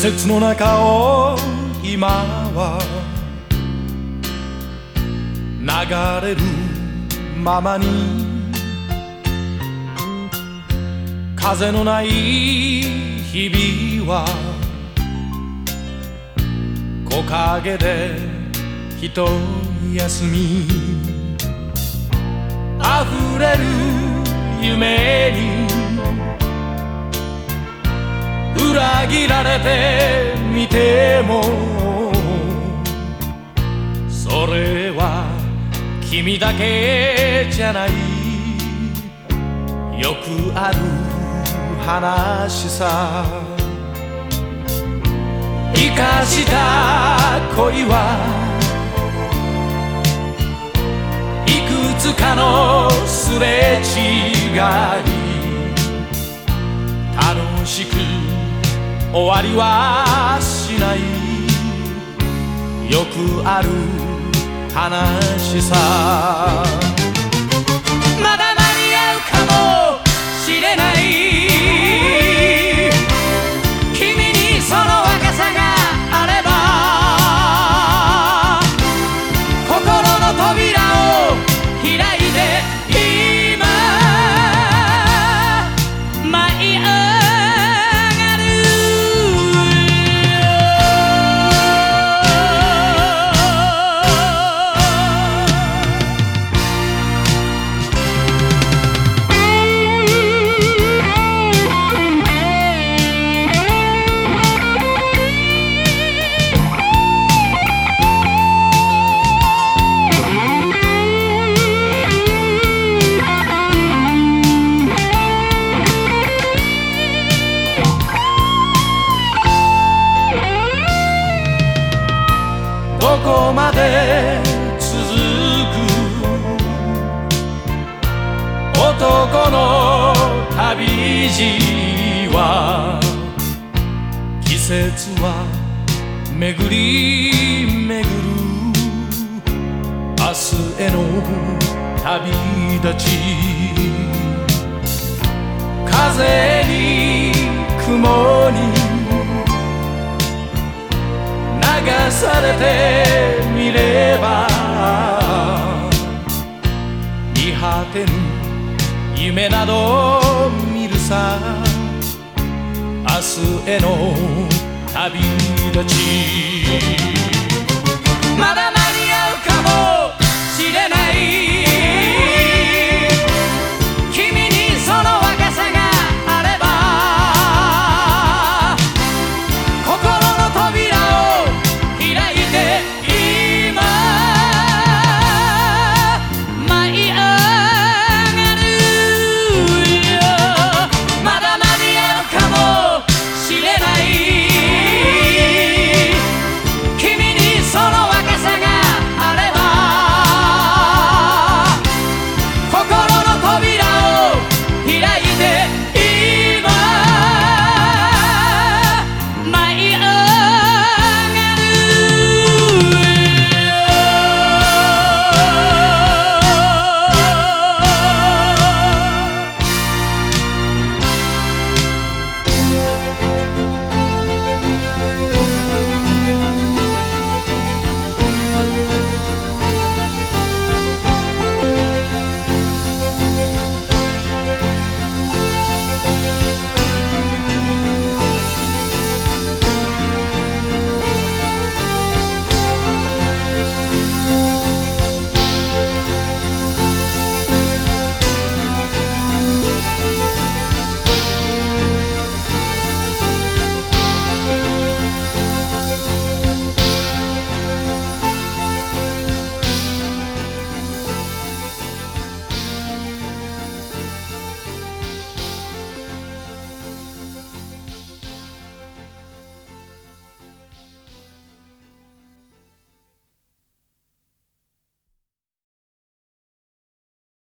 季節の中を今は流れるままに風のない日々は木陰で一休み。溢れる夢に裏切られてみても。それは君だけじゃない。よくある話さ。生かした恋はいくつかのすれ違い。楽しく終わりはしない。よくある話さ。どこまで続く男の旅路は季節は巡り巡る明日への旅立ち風に雲されてみれば見果てぬ夢など見るさ。明日への旅立ち。まだ